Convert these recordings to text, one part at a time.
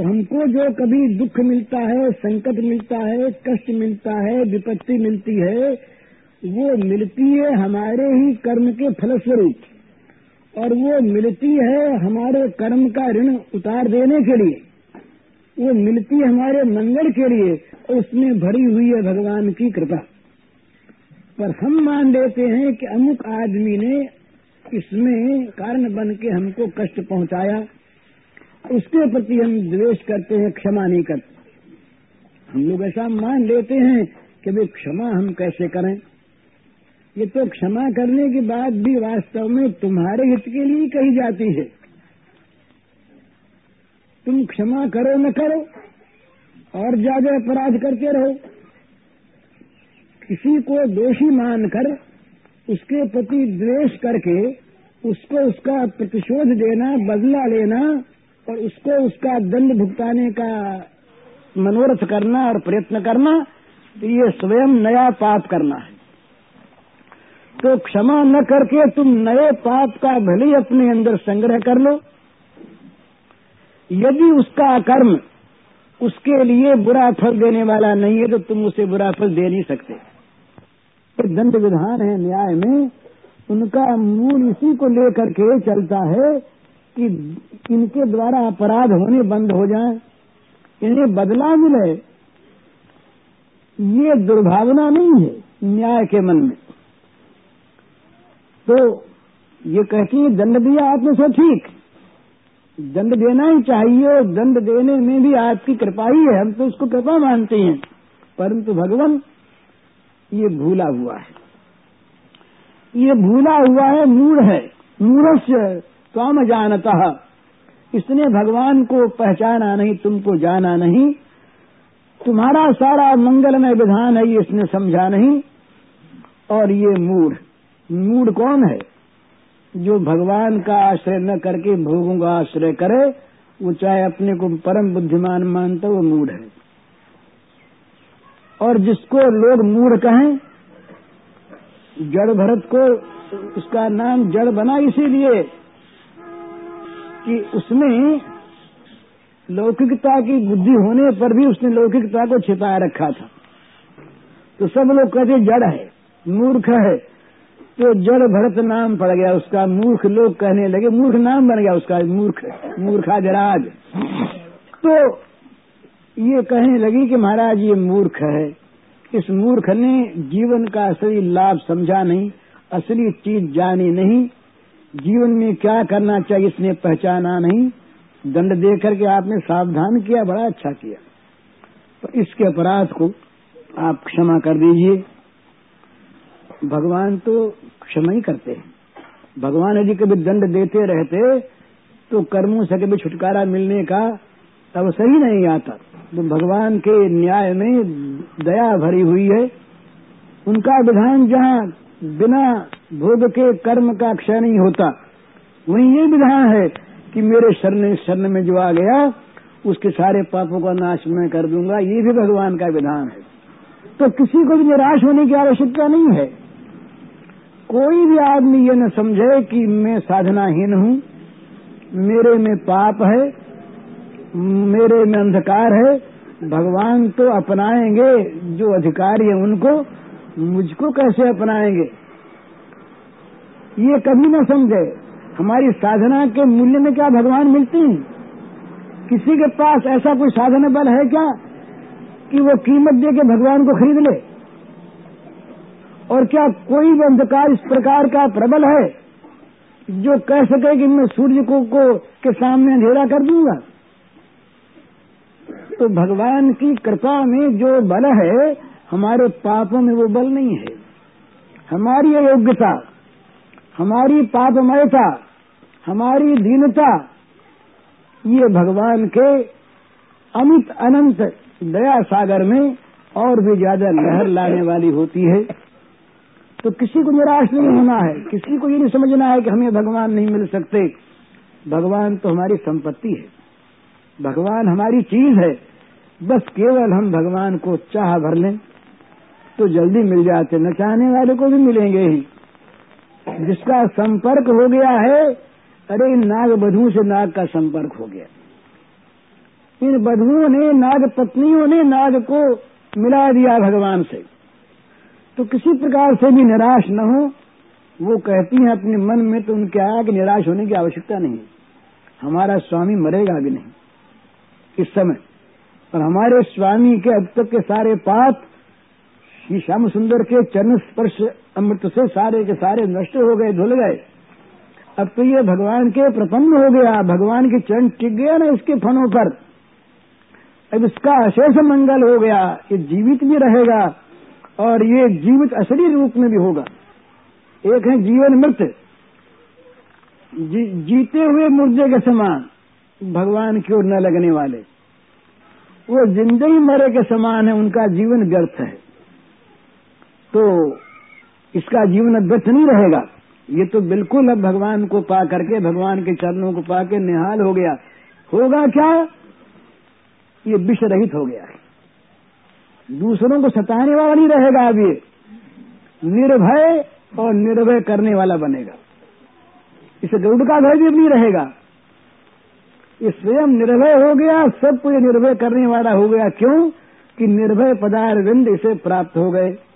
तो हमको जो कभी दुख मिलता है, संकट मिलता है, कष्ट मिलता है, विपत्ति मिलती है, वो मिलती है हमारे ही कर्म के फलस्वरूप। और वो मिलती है हमारे कर्म का ऋण उतार देने के लिए। वो मिलती है हमारे मंगल के लिए और उसमें भरी हुई है भगवान की कृपा। पर हम मान लेते हैं कि अमुक आदमी ने इसमें कारण बन के हमको कष्ट पहुँचाया। उसके प्रति हम द्वेष करते हैं, क्षमा नहीं करते। हम लोग ऐसा मान लेते हैं कि भाई क्षमा हम कैसे करें? ये तो क्षमा करने की बात भी वास्तव में तुम्हारे हित के लिए कही जाती है। तुम क्षमा करो न करो, और ज़्यादा अपराध करते रहो। किसी को दोषी मानकर उसके प्रति द्वेष करके उसको उसका प्रतिशोध देना, बदला लेना और उसको उसका दंड भुगताने का मनोरथ करना और प्रयत्न करना तो ये स्वयं नया पाप करना है। तो क्षमा न करके तुम नए पाप का भले ही अपने अंदर संग्रह कर लो। यदि उसका कर्म उसके लिए बुरा फल देने वाला नहीं है तो तुम उसे बुरा फल दे नहीं सकते। तो दंड विधान है न्याय में। उनका मूल इसी को लेकर के चलता है कि इनके द्वारा अपराध होने बंद हो जाए, इन्हें बदला मिले, ये दुर्भावना नहीं है न्याय के मन में। तो ये कहती है दंड दिया आपने से ठीक। दंड देना ही चाहिए और दंड देने में भी आपकी कृपा ही है, हम तो उसको कृपा मानते हैं। परंतु भगवान, ये भूला हुआ है। ये भूला हुआ है, मूढ़ है मूढ़स्य स्वाम जानता इसने भगवान को पहचाना नहीं, तुमको जाना नहीं। तुम्हारा सारा मंगलमय विधान है, ये इसने समझा नहीं। और ये मूढ़ मूढ़ कौन है? जो भगवान का आश्रय न करके भोगों का आश्रय करे, वो चाहे अपने को परम बुद्धिमान मानता वो मूढ़ है। और जिसको लोग मूढ़ कहें, जड़ भरत को उसका नाम जड़ बना इसीलिए कि उसमें लौकिकता की बुद्धि होने पर भी उसने लौकिकता को छिपाया रखा था। तो सब लोग कहते, जड़ है, मूर्ख है। तो जड़ भरत नाम पड़ गया उसका, मूर्ख लोग कहने लगे, मूर्ख नाम बन गया उसका, मूर्ख मूर्खाजराज तो ये कहने लगी कि महाराज, ये मूर्ख है। इस मूर्ख ने जीवन का असली लाभ समझा नहीं, असली चीज़ जानी नहीं जीवन में क्या करना चाहिए इसने पहचाना नहीं। दंड दे करके आपने सावधान किया, बड़ा अच्छा किया। तो इसके अपराध को आप क्षमा कर दीजिए। भगवान तो क्षमा ही करते हैं। भगवान यदि कभी दंड देते रहते तो कर्मों से कभी छुटकारा मिलने का तब सही नहीं आता। तो भगवान के न्याय में दया भरी हुई है। उनका विधान जहाँ बिना भोग के कर्म का क्षय नहीं होता। वहीं ये विधान है कि मेरे शरण शरण में जो आ गया, उसके सारे पापों का नाश मैं कर दूँगा। ये भी भगवान का विधान है। तो किसी को भी निराश होने की आवश्यकता नहीं है। कोई भी आदमी ये न समझे कि मैं साधनाहीन हूँ, मेरे में पाप है, मेरे में अंधकार है, भगवान तो अपनाएँगे, जो अधिकारी है उनको, मुझको कैसे अपनाएँगे? ये कभी न समझे। हमारी साधना के मूल्य में क्या भगवान मिलते हैं? किसी के पास ऐसा कोई साधन बल है क्या कि वो कीमत दे के भगवान को खरीद ले? और क्या कोई भी अंधकार इस प्रकार का प्रबल है जो कह सके कि मैं सूर्य को, को के सामने अंधेरा कर दूँगा? तो भगवान की कृपा में जो बल है हमारे पापों में वो बल नहीं है। हमारी अयोग्यता हमारी पापमयता, हमारी दीनता, ये भगवान के अमित अनंत दया सागर में और भी ज़्यादा लहर लाने वाली होती है। तो किसी को निराश नहीं होना है, किसी को ये नहीं समझना है कि हमें भगवान नहीं मिल सकते। भगवान तो हमारी संपत्ति है। भगवान हमारी चीज़ है। बस केवल हम भगवान को चाह भर लें तो जल्दी मिल जाते, न चाहने वाले को भी मिलेंगे ही। जिसका संपर्क हो गया है, अरे नाग बधू से नाग का संपर्क हो गया। इन बधुओं ने, नाग पत्नियों ने नाग को मिला दिया भगवान से। तो किसी प्रकार से भी निराश न हो, वो कहती हैं अपने मन में तो उनके आया कि निराश होने की आवश्यकता नहीं हमारा स्वामी मरेगा भी नहीं। इस समय और हमारे स्वामी के अब तक के सारे पाप श्री श्याम सुंदर के चरण स्पर्श अमृत से सारे के सारे नष्ट हो गए धुल गए। अब तो ये भगवान के प्रपन्न हो गया। भगवान के चरण टिक गया ना इसके फनों पर। अब इसका अशेष मंगल हो गया। ये जीवित भी रहेगा और ये जीवित असली रूप में भी होगा। एक है जीवन मृत। जी, जीते हुए मुर्दे के समान भगवान की ओर न लगने वाले। वो ज़िंदगी मरे के समान है उनका जीवन व्यर्थ है। तो इसका जीवन व्यर्थ नहीं रहेगा। ये तो बिल्कुल अब भगवान को पा करके, भगवान के चरणों को पा के निहाल हो गया। होगा क्या? ये विष रहित हो गया। दूसरों को सताने वाला नहीं रहेगा अब ये। निर्भय और निर्भय करने वाला बनेगा। इसे गरुड़ का भय भी नहीं रहेगा। ये स्वयं निर्भय हो गया सबको ये निर्भय करने वाला हो गया। क्यों? कि निर्भय पदार बिंद इसे प्राप्त हो गए।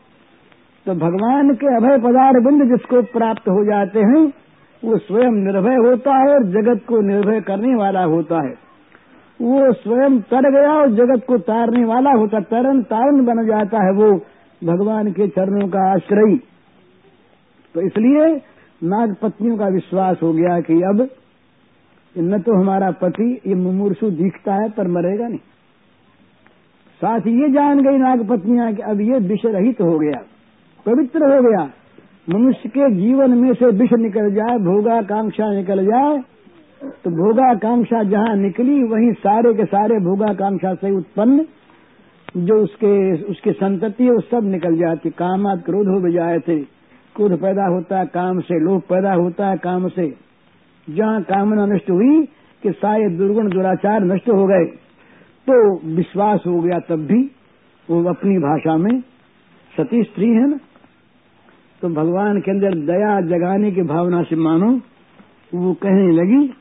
तो भगवान के अभय पदार बिंद जिसको प्राप्त हो जाते हैं, वो स्वयं निर्भय होता है और जगत को निर्भय करने वाला होता है। वो स्वयं तर गया और जगत को तारने वाला होता तरन तारण बन जाता है वो भगवान के चरणों का आश्रय। तो इसलिए नाग पत्नियों का विश्वास हो गया कि अब न तो हमारा पति, ये मुमूर्सु दिखता है पर मरेगा नहीं। साथ ये जान गई नाग पत्नियाँ कि अब ये विष रहित हो गया। पवित्र हो गया। मनुष्य के जीवन में से विष निकल जाए, भोगाकांक्षा निकल जाए तो भोगाकांक्षा जहाँ निकली, वहीं सारे के सारे भोगाकांक्षा से उत्पन्न, जो उसके, उसकी संतति है, वो सब निकल जाती। कामात क्रोध हो जाए थे। क्रोध पैदा होता है, काम से लोभ पैदा होता है, काम से। जहाँ कामना नष्ट हुई, कि सारे दुर्गुण, दुराचार नष्ट हो गए तो विश्वास हो गया तब भी। वो अपनी भाषा में सती स्त्री है ना तो भगवान के अंदर दया जगाने की भावना से मानो, वो कहने लगी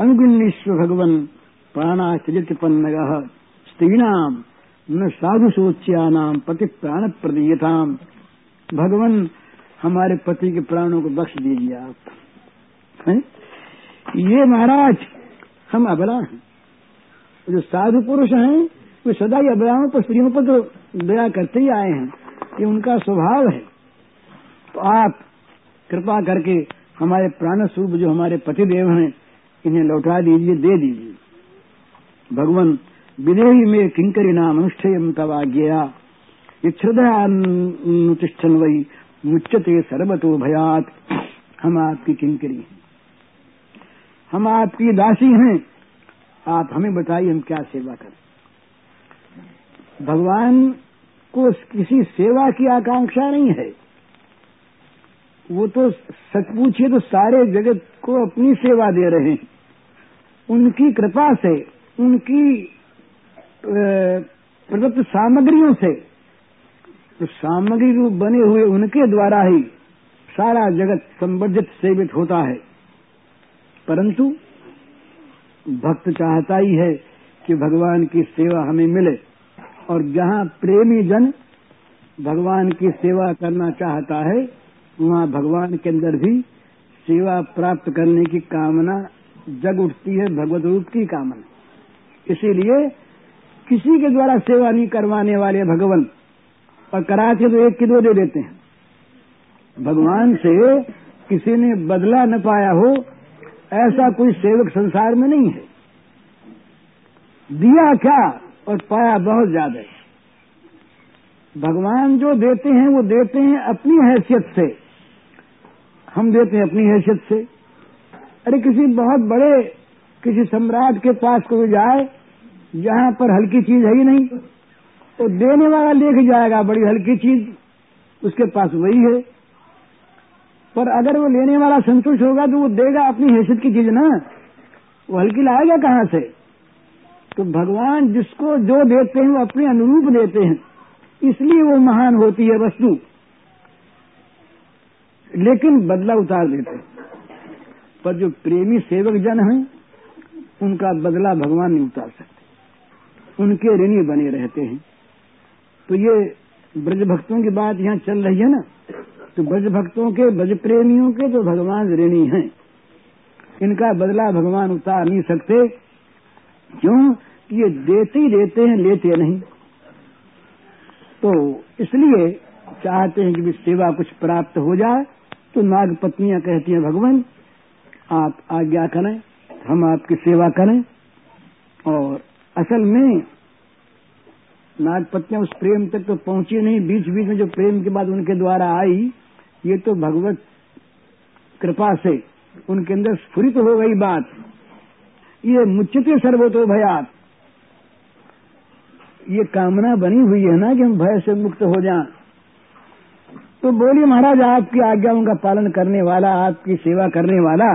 अनुगुणेश्वर भगवन प्राणाचरितपन्न स्त्रीणाम न साधु सोच्यानाम पति प्राण प्रदीयताम भगवान हमारे पति के प्राणों को बख्श दीजिए आप? ये महाराज, हम अबला हैं। जो साधु पुरुष हैं, वे सदा ही अबलाओं पर, स्त्रियों पर तो दया करते ही आए हैं। ये उनका स्वभाव है। तो आप कृपा करके हमारे प्राण स्वरूप जो हमारे पतिदेव हैं, इन्हें लौटा दीजिए, दे दीजिए। भगवान, विदेही में किंकरी नाम अनुष्ठेयम तवा गया इच्छ्रदयानुतिष्ठन वही मुच्यते सर्वतो भयात। हम आपकी किंकरी हैं। हम आपकी दासी हैं। आप हमें बताइए, हम क्या सेवा करें? भगवान को किसी सेवा की आकांक्षा नहीं है। वो तो सच पूछिए तो सारे जगत को अपनी सेवा दे रहे हैं। उनकी कृपा से, उनकी प्रदत्त सामग्रियों से तो सामग्री रूप बने हुए उनके द्वारा ही सारा जगत संवर्धित सेवित होता है। परंतु भक्त चाहता ही है कि भगवान की सेवा हमें मिले और जहाँ प्रेमी जन भगवान की सेवा करना चाहता है वहाँ भगवान के अंदर भी सेवा प्राप्त करने की कामना, जग उठती है भगवत रूप की कामना। इसीलिए किसी के द्वारा सेवा नहीं करवाने वाले भगवान, और कराते तो एक की दो दे देते हैं। भगवान से किसी ने बदला न पाया हो, ऐसा कोई सेवक संसार में नहीं है। दिया क्या, और पाया बहुत ज़्यादा भगवान जो देते हैं, वो देते हैं अपनी हैसियत से। हम देते हैं अपनी हैसियत से। अरे किसी बहुत बड़े, किसी सम्राट के पास कोई जाए, जहाँ पर हल्की चीज़ है ही नहीं तो देने वाला लेके जाएगा बड़ी हल्की चीज़, उसके पास वही है। पर अगर वो लेने वाला संतुष्ट होगा तो वो देगा अपनी हैसियत की चीज़ ना। वो हल्की लाएगा कहाँ से? तो भगवान जिसको जो देते हैं, वो अपने अनुरूप देते हैं। इसलिए वो महान होती है वस्तु। लेकिन बदला उतार देते पर जो प्रेमी सेवक जन हैं, उनका बदला भगवान नहीं उतार सकते। उनके ऋणी बने रहते हैं। तो ये ब्रज भक्तों की बात यहाँ चल रही है ना? तो ब्रज भक्तों के ब्रज प्रेमियों के तो भगवान ऋणी हैं। इनका बदला भगवान उतार नहीं सकते। क्यों? कि ये देते ही देते हैं, लेते नहीं। तो इसलिए चाहते हैं कि भी सेवा कुछ प्राप्त हो जाए। तो नाग पत्नियाँ कहती हैं, भगवान, आप आज्ञा करें, हम आपकी सेवा करें। और असल में नाग पत्नियाँ उस प्रेम तक तो पहुँची नहीं बीच बीच में जो प्रेम के बाद उनके द्वारा आई, ये तो भगवत कृपा से उनके अंदर स्फुरित हो गई बात। ये मुच्यते सर्वतो भयात। ये कामना बनी हुई है ना कि हम भय से मुक्त हो जाएँ। तो बोली, महाराज, आपकी आज्ञाओं का पालन करने वाला, आपकी सेवा करने वाला,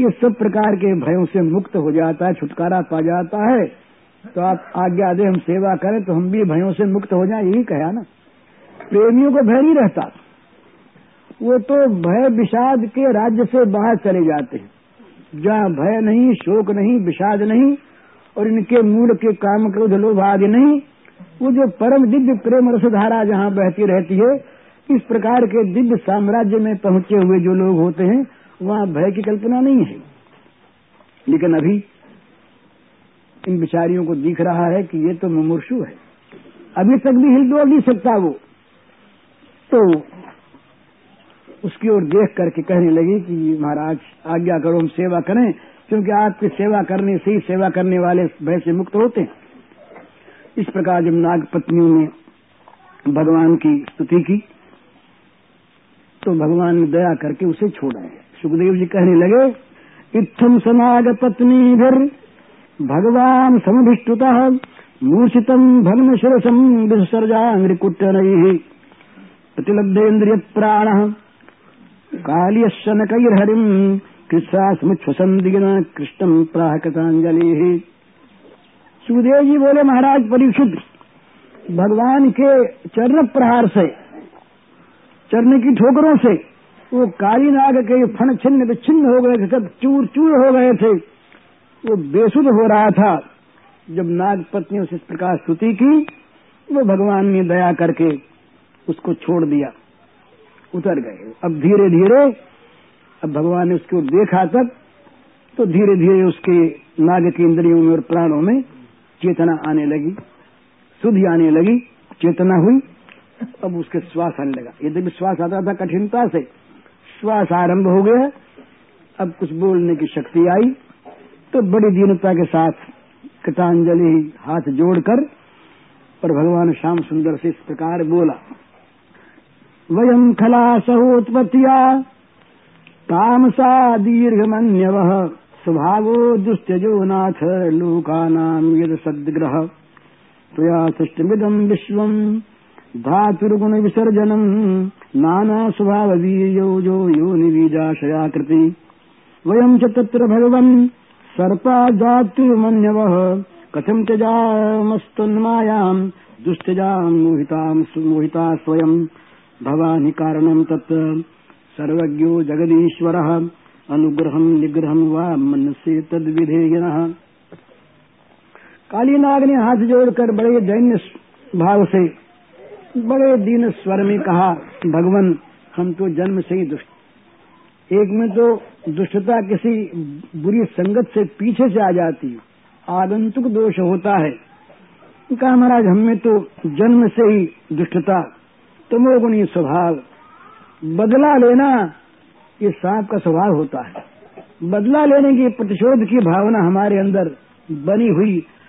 ये सब प्रकार के भयों से मुक्त हो जाता है, छुटकारा पा जाता है। तो आप आज्ञा दे, हम सेवा करें तो हम भी भयों से मुक्त हो जाए। यही कहा ना। प्रेमियों को भय नहीं रहता। वो तो भय विषाद के राज्य से बाहर चले जाते हैं। जहाँ भय नहीं, शोक नहीं, विषाद नहीं, और इनके मूल के काम क्रोध लोभ आदि नहीं, वो जो परम दिव्य प्रेम रसधारा जहाँ बहती रहती है इस प्रकार के दिव्य साम्राज्य में पहुँचे हुए जो लोग होते हैं, वहाँ भय की कल्पना नहीं है। लेकिन अभी इन बिचारियों को दिख रहा है कि ये तो मुमूर्षु है। अभी तक भी हिल डोल नहीं सकता वो। तो उसकी ओर देख करके कहने लगी कि महाराज, आज्ञा करो, हम सेवा करें, क्योंकि आपकी सेवा करने से ही सेवा करने वाले भय से मुक्त होते हैं। इस प्रकार जब नाग पत्नियों ने भगवान की स्तुति की तो भगवान ने दया करके उसे छोड़ा है। सुखदेव जी कहने लगे इत्थम समाग पत्नी भर, भगवान समभिष्टुत मूर्छितम भग्न शिरसम विसर्जांग्रिकुट नहीं प्रतिलब्धेन्द्रिय प्राण कालियशनकैर्हरिम कृष्णास्मुच्छसंदिग्न कृष्णम प्राह कृतांजलि सुखदेव जी बोले, महाराज परीक्षित भगवान के चरण प्रहार से चरण की ठोकरों से। वो काली नाग के फण छिन्न विच्छिन्न हो गए सब चूर चूर हो गए थे। वो बेसुध हो रहा था। जब नाग पत्नियों से इस प्रकार स्तुति की, वो भगवान ने दया करके उसको छोड़ दिया। उतर गए। अब धीरे धीरे अब भगवान ने उसको देखा तब तो धीरे धीरे उसके नाग के इंद्रियों में और प्राणों में चेतना आने लगी। सुधि आने लगी, चेतना हुई। अब उसके श्वास आने लगा। यदि श्वास आता था कठिनता से, श्वास आरंभ हो गया, अब कुछ बोलने की शक्ति आई तो बड़ी दीनता के साथ कृतांजलि हाथ जोड़कर और भगवान श्याम सुंदर से इस प्रकार बोला वयम खला सहोत्पत्तिया तामसा दीर्घमन्यव, स्वभावो दुस्त्यजो नाथ लोकानाम यद सद्ग्रह त्वया सृष्टमिदम विश्वम। धातुर्गुण विसर्जनम नाना स्वभाव जो यो निवीजाशयाकृति वयम च तत्र भगवन् सर्पा जातुर्मन्यव कथम त्यजामस्तन्मायाम् दुस्त्यजाम् मोहिताम् मोहिता स्वयम्। भवानि कारणम् तत् सर्वज्ञो जगदीश्वरः। अनुग्रहम् निग्रहम् वा मनसे तद्विधेयनः। कालीनाग ने हाथ जोड़कर बड़े दैन्य भाव से बड़े दीन स्वर में कहा, भगवान, हम तो जन्म से ही दुष्ट एक में तो दुष्टता किसी बुरी संगत से पीछे से आ जाती आगंतुक दोष होता है। कहा, महाराज, हमें तो जन्म से ही दुष्टता, तमोगुणी स्वभाव। बदला लेना, ये सांप का स्वभाव होता है। बदला लेने की प्रतिशोध की भावना हमारे अंदर बनी हुई